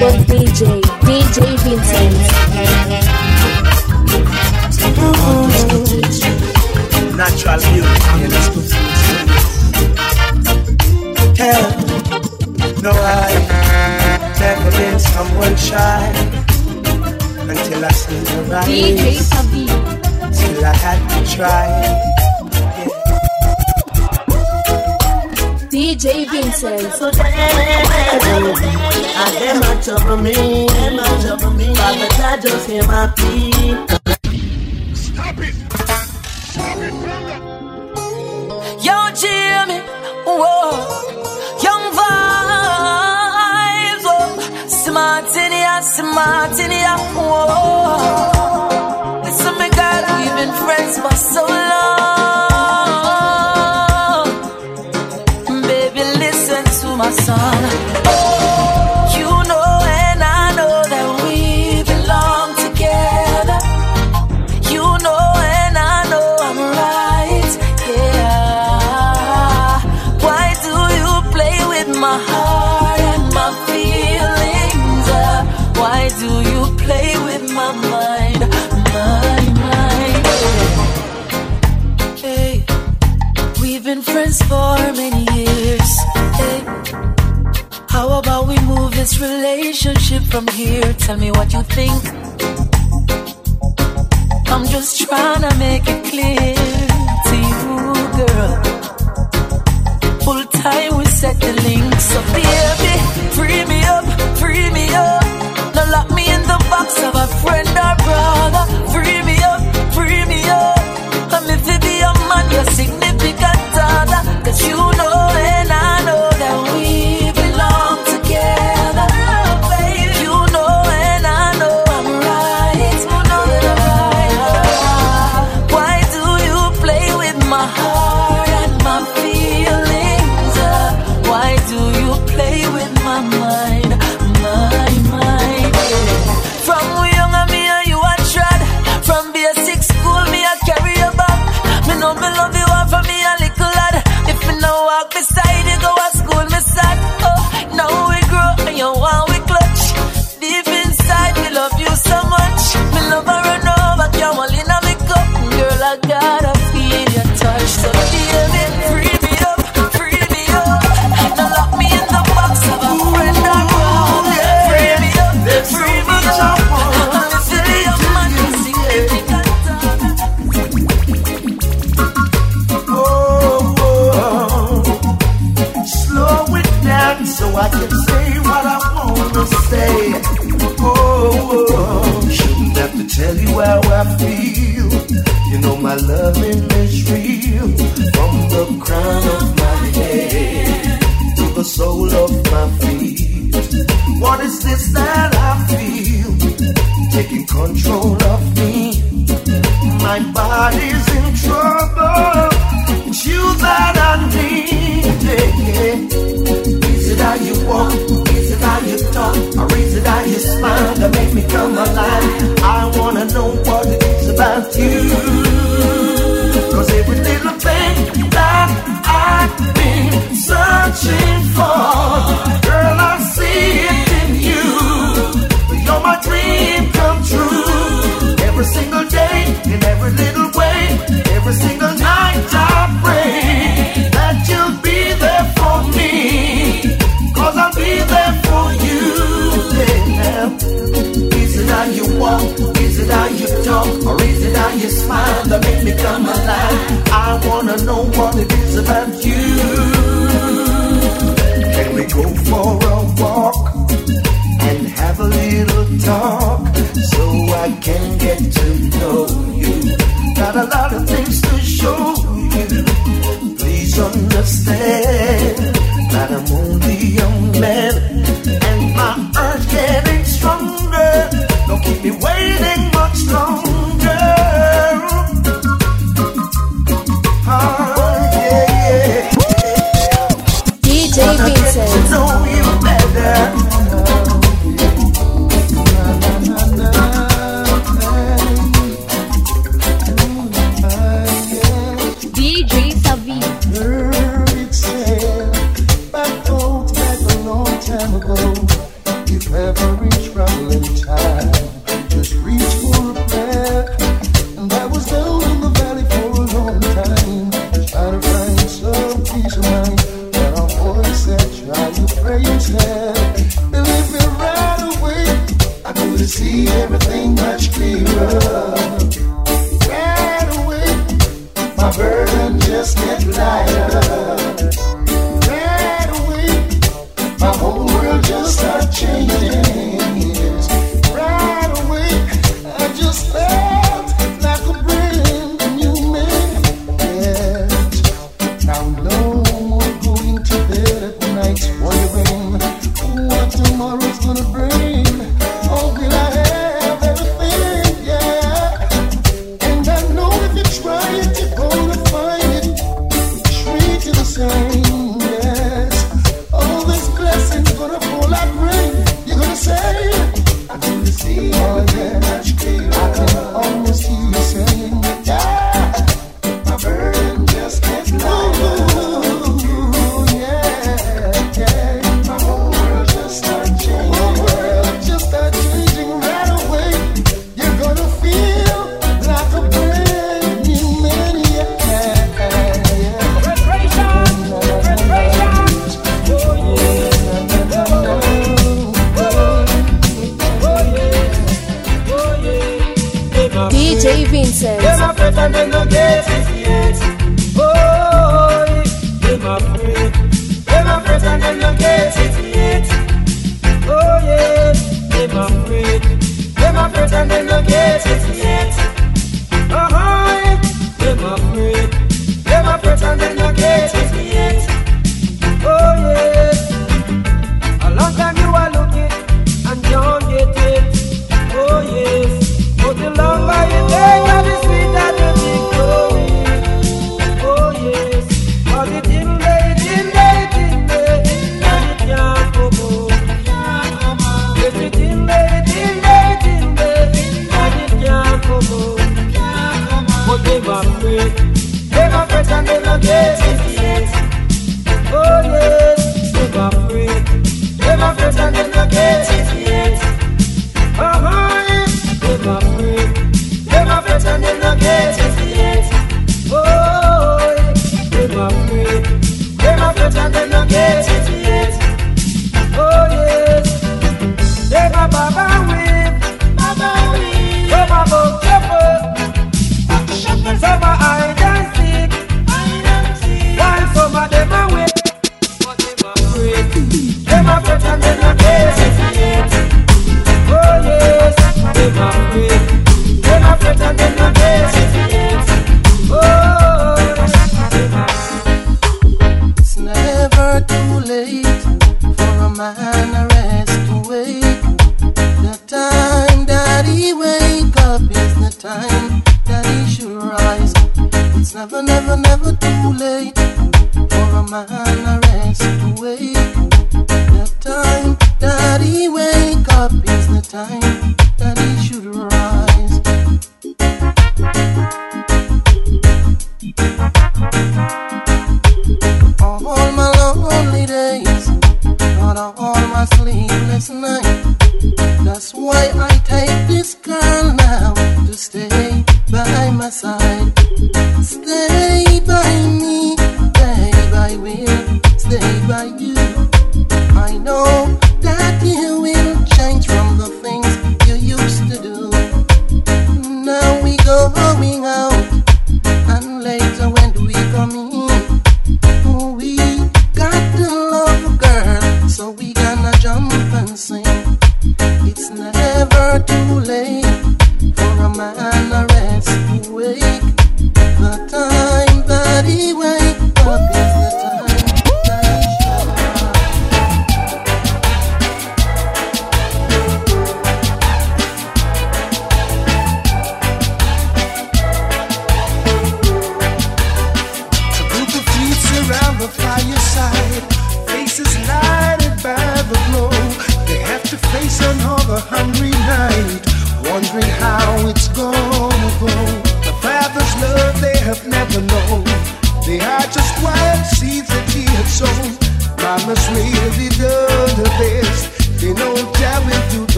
incredible DJ. DJ Vincenz. Natural beauty. Tell, no, I never been someone shy until I seen her DJ eyes. Sabi. Till I had to try. DJ Vincenz. I hear my trouble me, hear my trouble me. Father God just hear my plea. Stop it stop it brother! Yo, Jimmy, whoa, young vibes, oh, smart in ya, ah, smart in ya, ah, whoa. Listen, me girl, we've been friends for so long. From here? Tell me what you think. My body's in trouble. It's you that I need. Is it how you walk? Is it how you talk? Or is it how you smile that make me come alive? I wanna know what it is about you. Cause every little thing that I've been searching for, girl, I see it in you. You're my dream come true. Every single day, every little way, every single night I pray that you'll be there for me. Cause I'll be there for you. Yeah. Is it how you walk? Is it how you talk? Or is it how you smile that make me come alive? I wanna know what it is about you. Can we go for a walk? and have a little talk so I can get to know you. Got a lot of things to show you. Please understand that I'm only a young man and my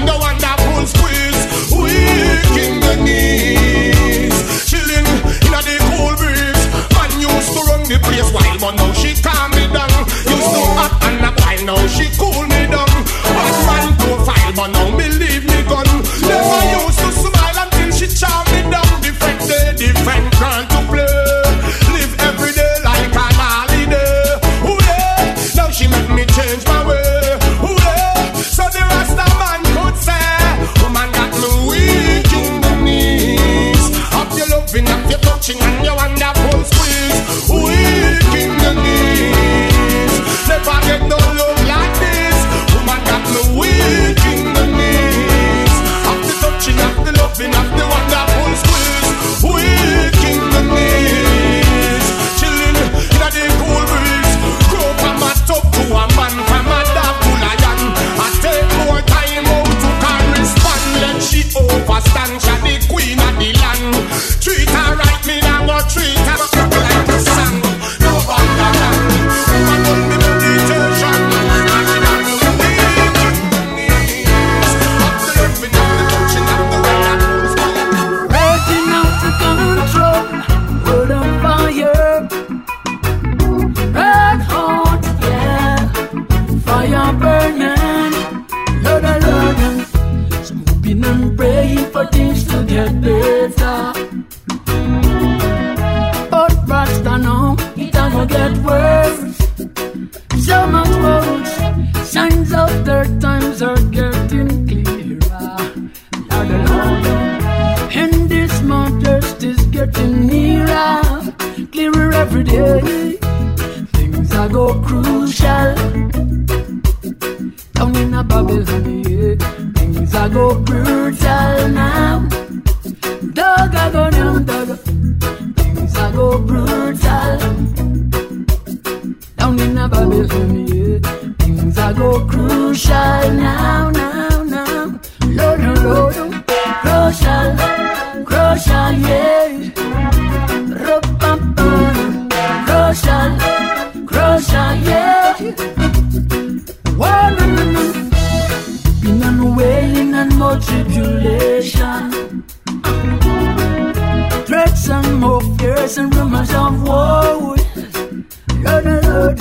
the touching isolation. Threats and more fears and rumors of war. Lord, Lord,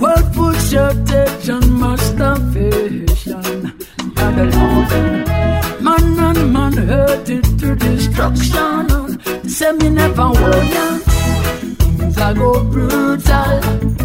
world food shortage and starvation. Lord, Lord, man and man hurted to destruction. Say me never warn Things are go brutal.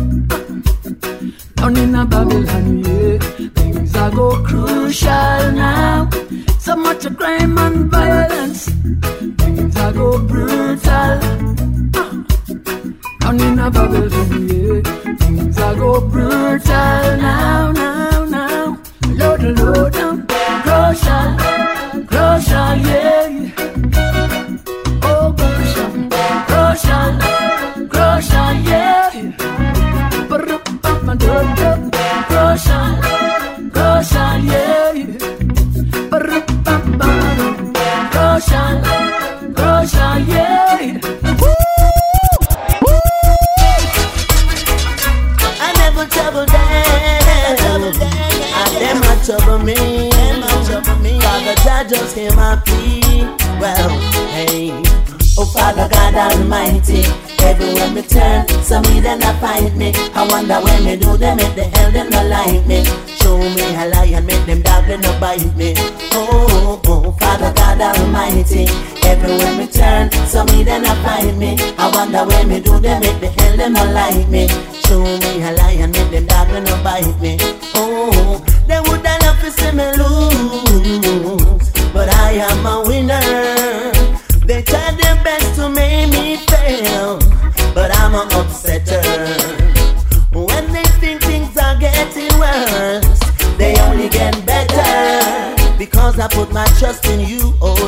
Wonder when me do them, make the hell them not like me. Show me a lion, make them they not bite me. Oh, oh, Father God Almighty, everywhere me turn, some me then I find me. I wonder when me do them, make the hell them not like me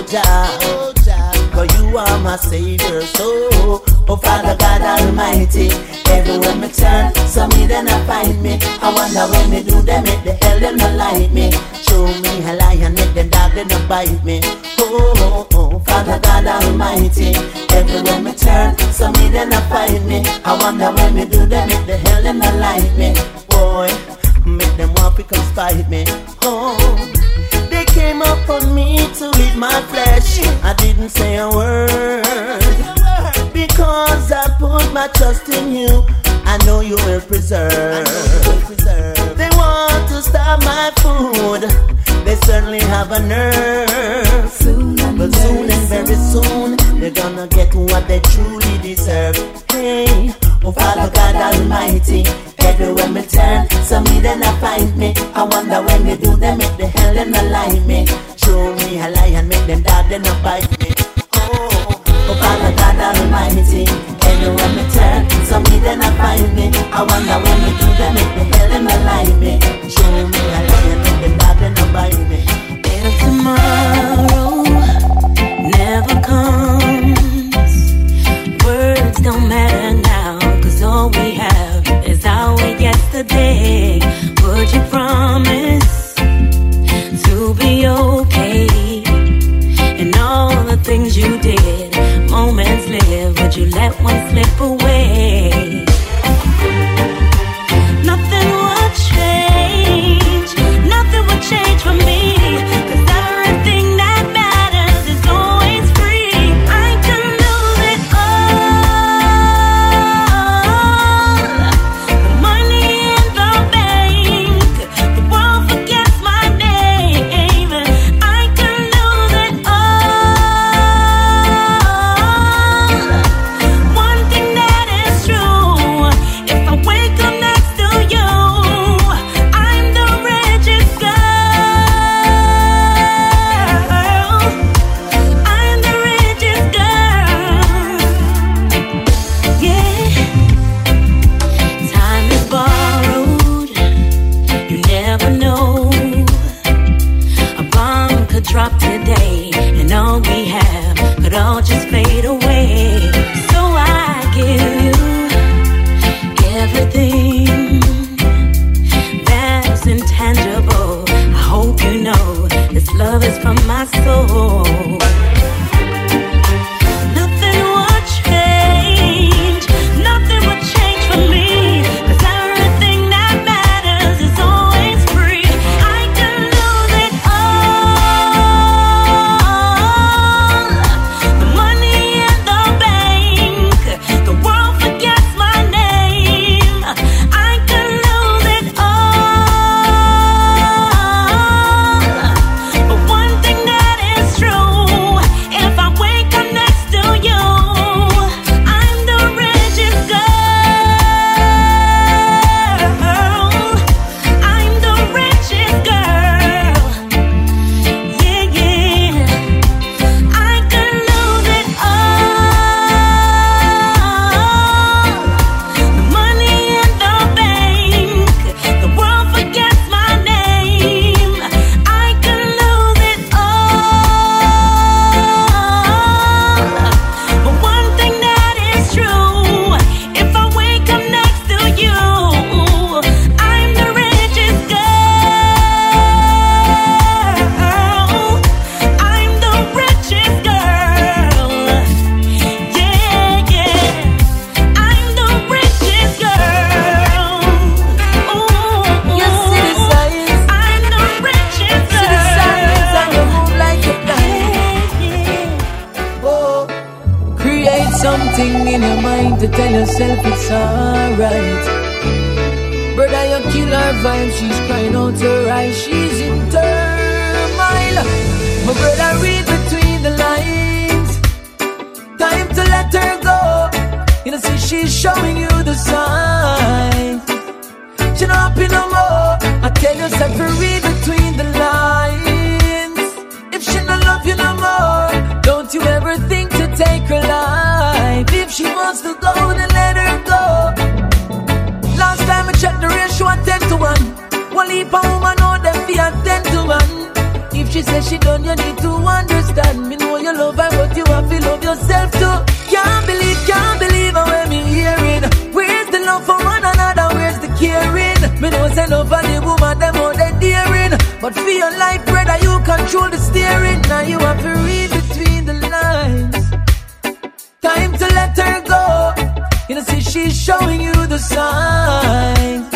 Jah. Cause you are my savior, so Oh Father God Almighty, everywhere me turn, so me then I find me. I wonder when me do them, make the hell them not like me. Show me a lion, make them dog they not bite me. Oh, oh, oh, Father God Almighty, everywhere me turn, so me then I find me. I wonder when me do them, make the hell them not like me. Boy, make them want to come spite me. Oh. Up on me to eat my flesh. I didn't say a word because I put my trust in you. I know you will preserve. They want to stop my food. They certainly have a nerve. But soon and very soon, they're gonna get what they truly deserve. Hey, oh Father God Almighty, everywhere me turn, so me then I find me. I wonder when they do them, make the hell not like me. Show me a lion, make them dog, they not bite me. Oh, oh Father God Almighty, everywhere me turn, so me then I find me. I wonder when they do them, make let her go. You know, see, she's showing you the signs. She don't be no more. I tell you, separate between the lines. If she don't love you no more, don't you ever think to take her life. If she wants to go, then let her go. Last time I checked the ratio, I 10 to 1. One leap a woman, know them a 10 to 1. If she says she done, you need to understand me Say nobody woman them all they daring, but for your life, brother, you control the steering. Now you have to read between the lines. Time to let her go. You know, see she's showing you the signs.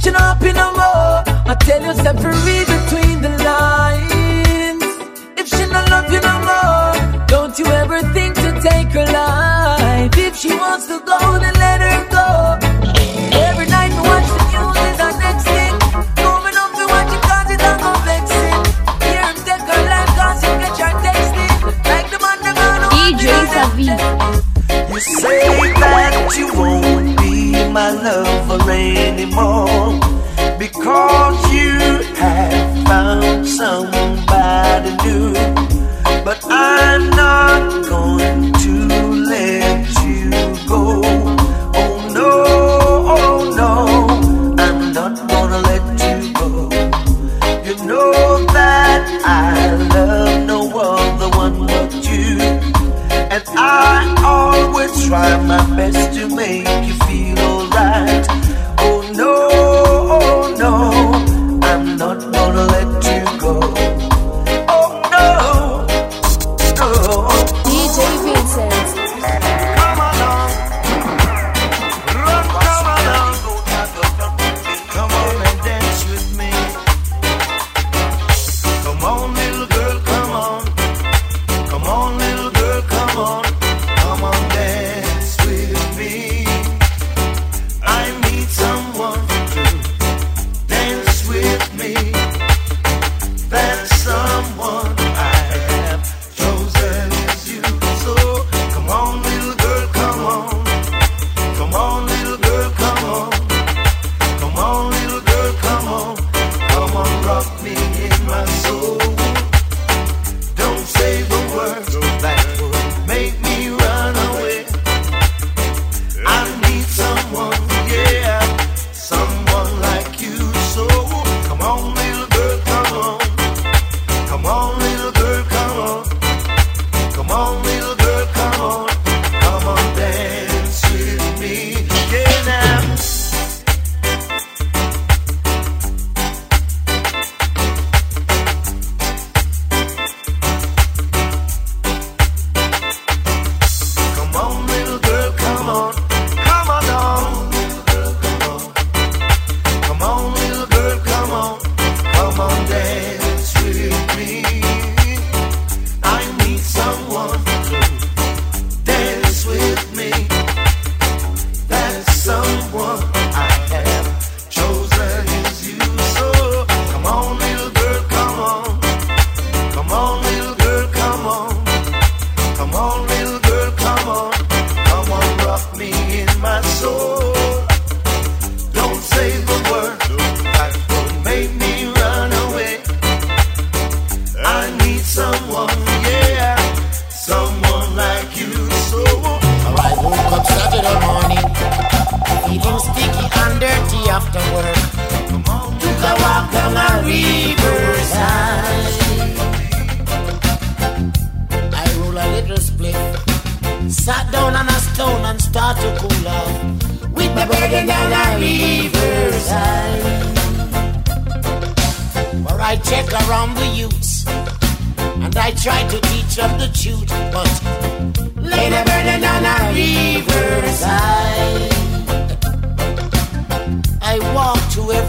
She not happy no more. I tell you, step read between the lines. If she not love you no more, don't you ever think to take her life. If she wants to go, then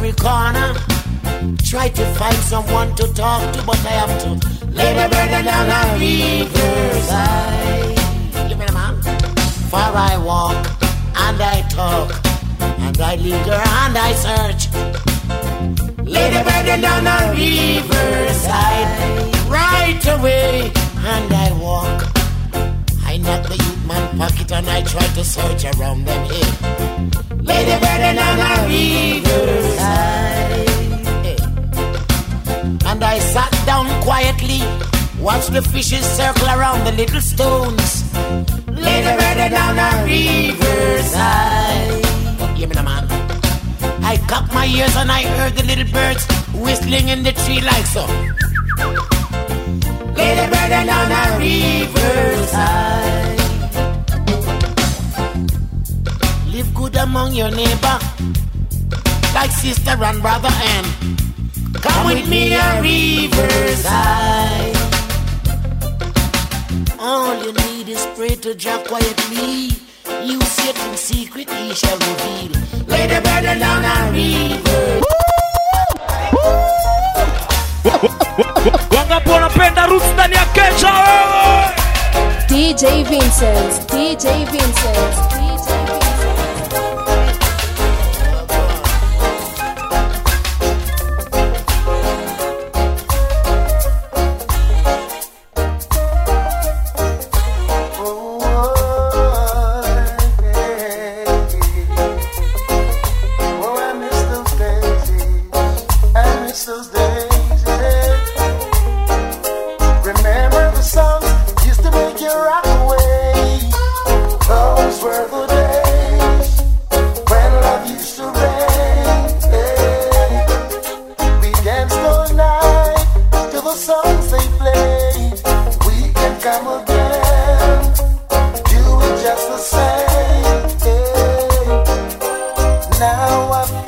every corner. Try to find someone to talk to, but I have to lay my burden down on riverside. Give me man. For I walk and I talk and I linger and I search. Lay the burden down on riverside right away and I walk. I knock the man pocket and I try to search around them hill. Lay the burden down the riverside. And I sat down quietly, watched the fishes circle around the little stones. Lay the burden down the riverside. Hear me, now, man. I cocked my ears and I heard the little birds whistling in the tree like so. Lay the burden down the riverside. Among your neighbor, like sister and brother, and come with me a riverside. All you need is pray to Jah quietly. You sit in secret, he shall reveal. Lay the burden down a river. Wangapi wanapenda roots ndani ya kecha wewe? DJ Vincenz, DJ Vincenz, DJ Now I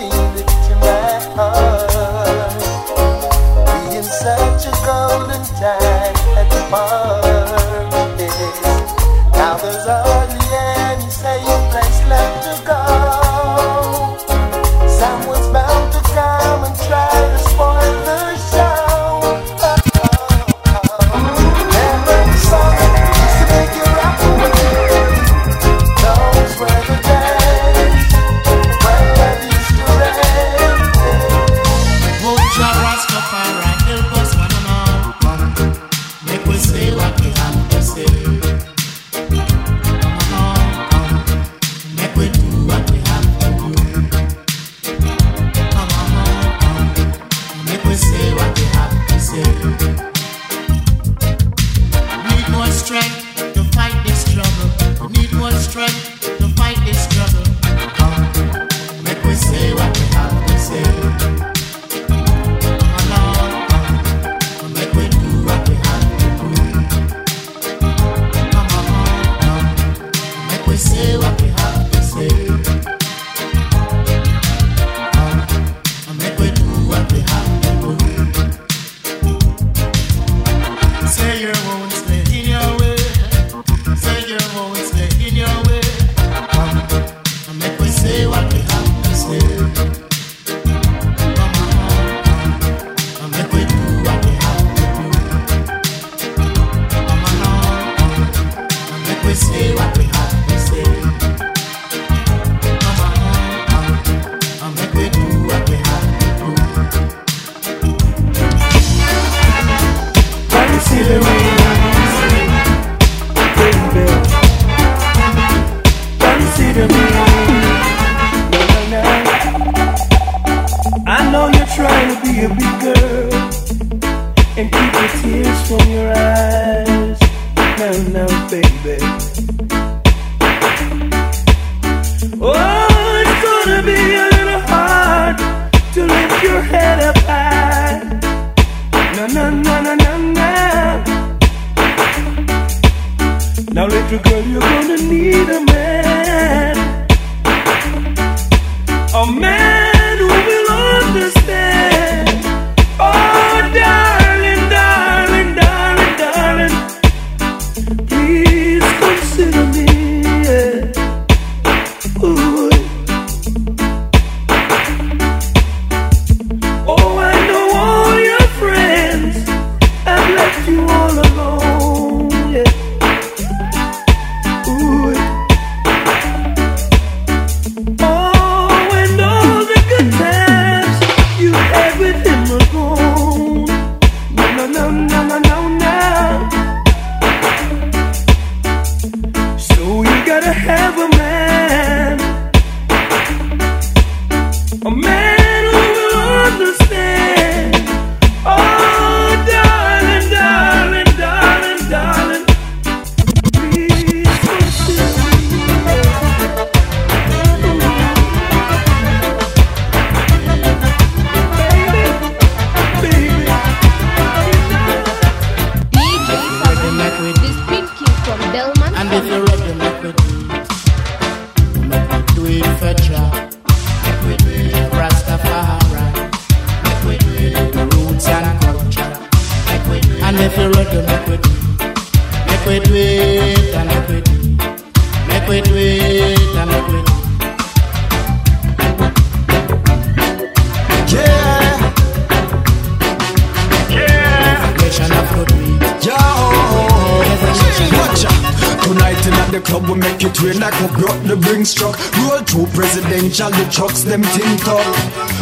the ring struck. Roll through presidential, the trucks them tint up.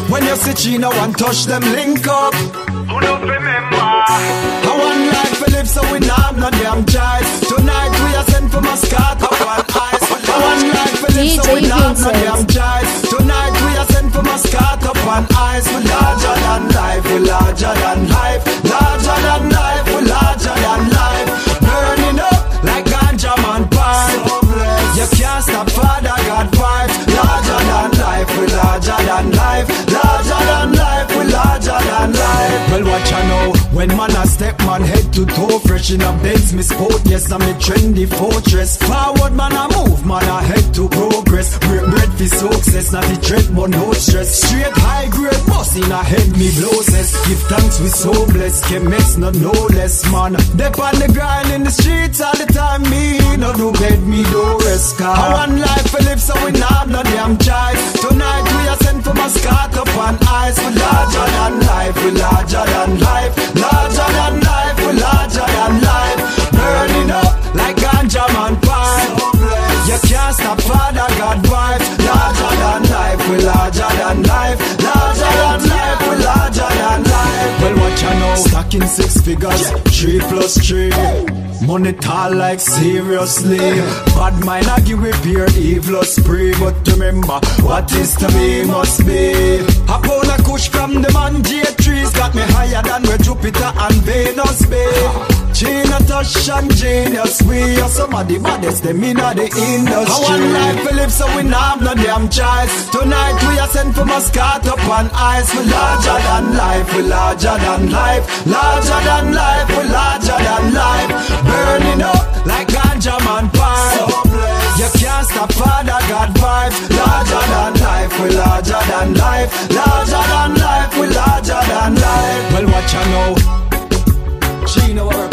When you see China one touch them link up. I want life for live so we not have no damn choice. Tonight we are sent for Moscato up on ice. I want life for live so we not no Vincenz. damn choice. Tonight we are sent for Moscato up on ice. We larger than life, we larger than life, when man a step man head to toe, fresh in a Benz, me sport, yes I'm a trendy fortress. Forward man a move, man a head to progress. Break bread for success, not the dread but no stress. Straight high grade boss in a head me blowses. Give thanks we so blessed, can mess not no less man. Dep on the grind in the streets all the time, me no do bed, me do rest. Car. I want life for live so we not no damn choice. Tonight we are sent for Moscato up on ice. We larger than life, we larger than life, larger than life, we larger than life. Burning up like ganja man pipe. You can't stop Father God vibes. Larger than life, we larger than life, larger than life, we larger than life. Well, watch I know, stacking six figures, three plus three. Money tall like seriously. Bad mind I give we beer, evil spree. But remember, what is to be must be. A pound of kush from the man J trees got me higher than where Jupiter and Venus be. Gina Tosh and genius, we are some of the baddest them in the industry. I want life we live so we have no damn choice. Tonight we are sent for Moscato on ice. We larger than life, we larger than life, larger than life, we larger than life. Burning up like ganja man pie. You can't stop Father God vibes Larger than life, we larger than life Larger than and live. Well, watch out know? She know what